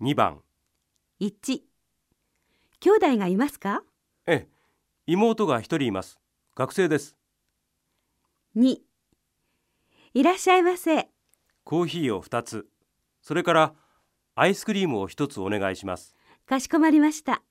2番。1兄弟がいますか？ええ。妹が1人います。学生です。2いらっしゃいませ。コーヒーを2つ。それからアイスクリームを1つお願いします。かしこまりました。